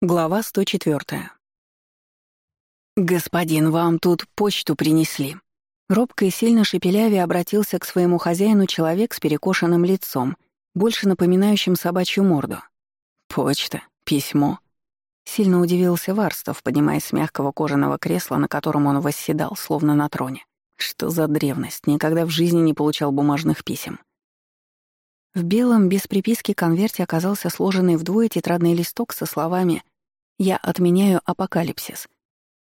Глава 104. «Господин, вам тут почту принесли». Робко и сильно шепеляве обратился к своему хозяину человек с перекошенным лицом, больше напоминающим собачью морду. «Почта? Письмо?» Сильно удивился Варстов, поднимаясь с мягкого кожаного кресла, на котором он восседал, словно на троне. Что за древность, никогда в жизни не получал бумажных писем. В белом, без приписки конверте оказался сложенный вдвое тетрадный листок со словами «Я отменяю апокалипсис»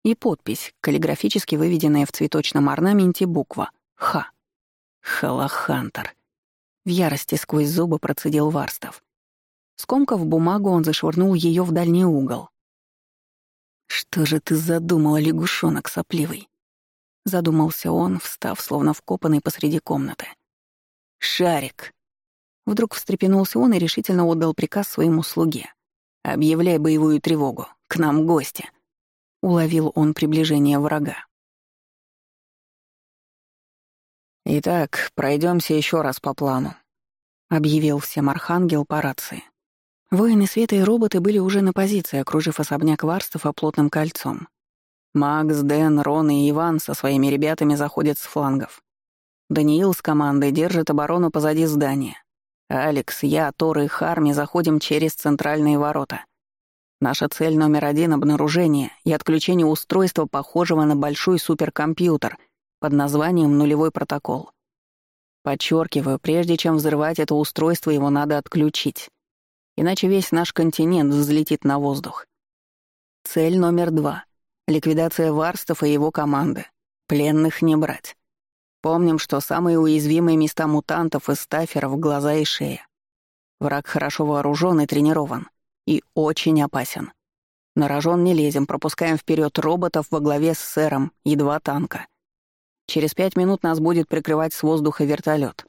и подпись, каллиграфически выведенная в цветочном орнаменте буква «Х». «Халахантер». В ярости сквозь зубы процедил Варстов. Скомкав бумагу, он зашвырнул ее в дальний угол. «Что же ты задумала, лягушонок сопливый?» Задумался он, встав, словно вкопанный посреди комнаты. «Шарик!» Вдруг встрепенулся он и решительно отдал приказ своему слуге. «Объявляй боевую тревогу. К нам гости!» Уловил он приближение врага. «Итак, пройдемся еще раз по плану», — объявил всем архангел по рации. Воины света и роботы были уже на позиции, окружив особняк Варстова плотным кольцом. Макс, Дэн, Рон и Иван со своими ребятами заходят с флангов. Даниил с командой держит оборону позади здания. Алекс, я, Тор и Харми заходим через центральные ворота. Наша цель номер один — обнаружение и отключение устройства, похожего на большой суперкомпьютер под названием «Нулевой протокол». Подчеркиваю, прежде чем взрывать это устройство, его надо отключить. Иначе весь наш континент взлетит на воздух. Цель номер два — ликвидация Варстов и его команды. Пленных не брать. Помним, что самые уязвимые места мутантов и стаферов — глаза и шея. Враг хорошо вооружен и тренирован. И очень опасен. На рожон не лезем, пропускаем вперед роботов во главе с сэром и два танка. Через пять минут нас будет прикрывать с воздуха вертолет.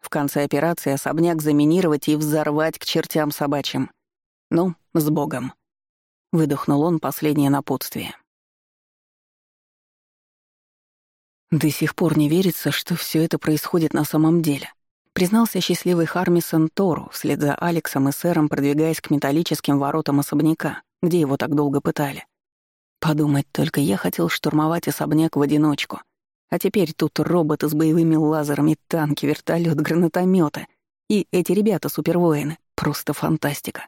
В конце операции особняк заминировать и взорвать к чертям собачьим. Ну, с Богом. Выдохнул он последнее напутствие. До сих пор не верится, что все это происходит на самом деле. Признался счастливый Хармисон Тору, вслед за Алексом и сэром продвигаясь к металлическим воротам особняка, где его так долго пытали. Подумать только, я хотел штурмовать особняк в одиночку. А теперь тут роботы с боевыми лазерами, танки, вертолет, гранатометы. И эти ребята супервоины. Просто фантастика.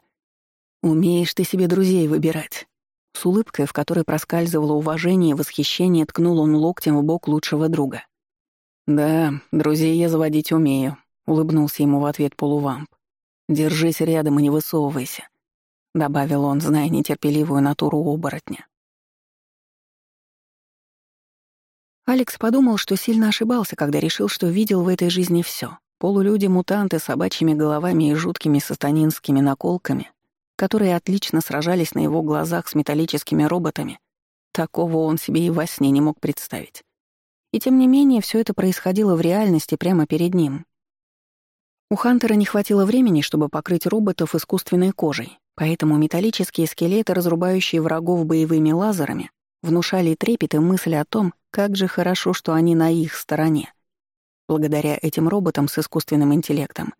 Умеешь ты себе друзей выбирать. С улыбкой, в которой проскальзывало уважение и восхищение, ткнул он локтем в бок лучшего друга. «Да, друзей я заводить умею», — улыбнулся ему в ответ полувамп. «Держись рядом и не высовывайся», — добавил он, зная нетерпеливую натуру оборотня. Алекс подумал, что сильно ошибался, когда решил, что видел в этой жизни все: Полулюди-мутанты с собачьими головами и жуткими сатанинскими наколками, которые отлично сражались на его глазах с металлическими роботами, такого он себе и во сне не мог представить. И тем не менее, все это происходило в реальности прямо перед ним. У Хантера не хватило времени, чтобы покрыть роботов искусственной кожей, поэтому металлические скелеты, разрубающие врагов боевыми лазерами, внушали трепет и мысль о том, как же хорошо, что они на их стороне. Благодаря этим роботам с искусственным интеллектом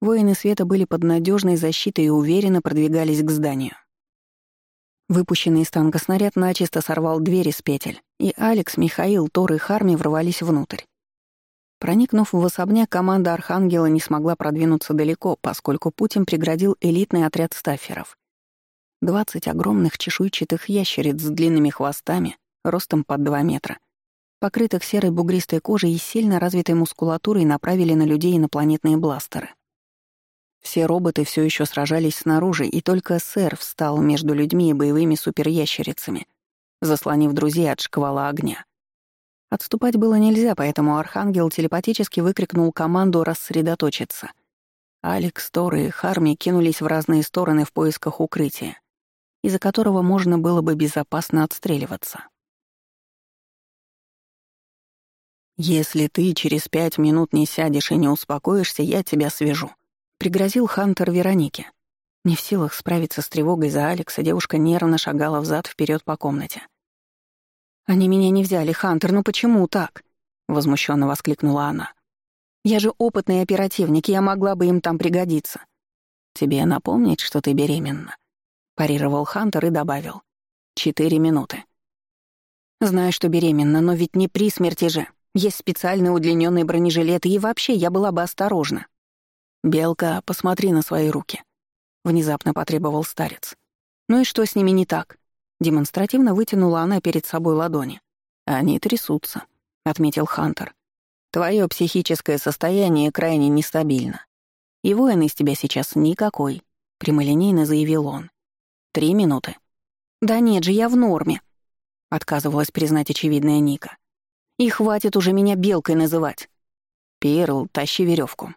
Воины света были под надежной защитой и уверенно продвигались к зданию. Выпущенный из танка снаряд начисто сорвал двери с петель, и Алекс, Михаил, Тор и Харми врывались внутрь. Проникнув в особняк, команда Архангела не смогла продвинуться далеко, поскольку Путин преградил элитный отряд Стафферов. Двадцать огромных чешуйчатых ящериц с длинными хвостами, ростом под два метра, покрытых серой бугристой кожей и сильно развитой мускулатурой направили на людей инопланетные бластеры. Все роботы все еще сражались снаружи, и только сэр встал между людьми и боевыми суперящерицами, заслонив друзей от шквала огня. Отступать было нельзя, поэтому Архангел телепатически выкрикнул команду «рассредоточиться». Алекс, Тор и Харми кинулись в разные стороны в поисках укрытия, из-за которого можно было бы безопасно отстреливаться. «Если ты через пять минут не сядешь и не успокоишься, я тебя свяжу», пригрозил Хантер Веронике. Не в силах справиться с тревогой за Алекса, девушка нервно шагала взад вперед по комнате. «Они меня не взяли, Хантер, ну почему так?» — возмущенно воскликнула она. «Я же опытный оперативник, я могла бы им там пригодиться». «Тебе напомнить, что ты беременна?» — парировал Хантер и добавил. «Четыре минуты». «Знаю, что беременна, но ведь не при смерти же. Есть специальный удлиненный бронежилет, и вообще я была бы осторожна. «Белка, посмотри на свои руки», — внезапно потребовал старец. «Ну и что с ними не так?» Демонстративно вытянула она перед собой ладони. «Они трясутся», — отметил Хантер. «Твое психическое состояние крайне нестабильно. И воин из тебя сейчас никакой», — прямолинейно заявил он. «Три минуты». «Да нет же, я в норме», — отказывалась признать очевидная Ника. «И хватит уже меня белкой называть». «Перл, тащи веревку»,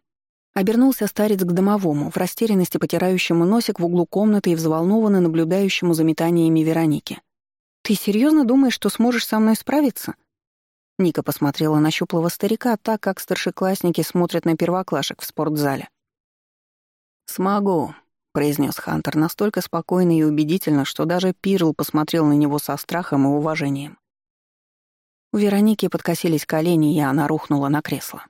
Обернулся старец к домовому, в растерянности потирающему носик в углу комнаты и взволнованно наблюдающему за метаниями Вероники. «Ты серьезно думаешь, что сможешь со мной справиться?» Ника посмотрела на щуплого старика так, как старшеклассники смотрят на первоклашек в спортзале. «Смогу», — произнес Хантер настолько спокойно и убедительно, что даже Пирл посмотрел на него со страхом и уважением. У Вероники подкосились колени, и она рухнула на кресло.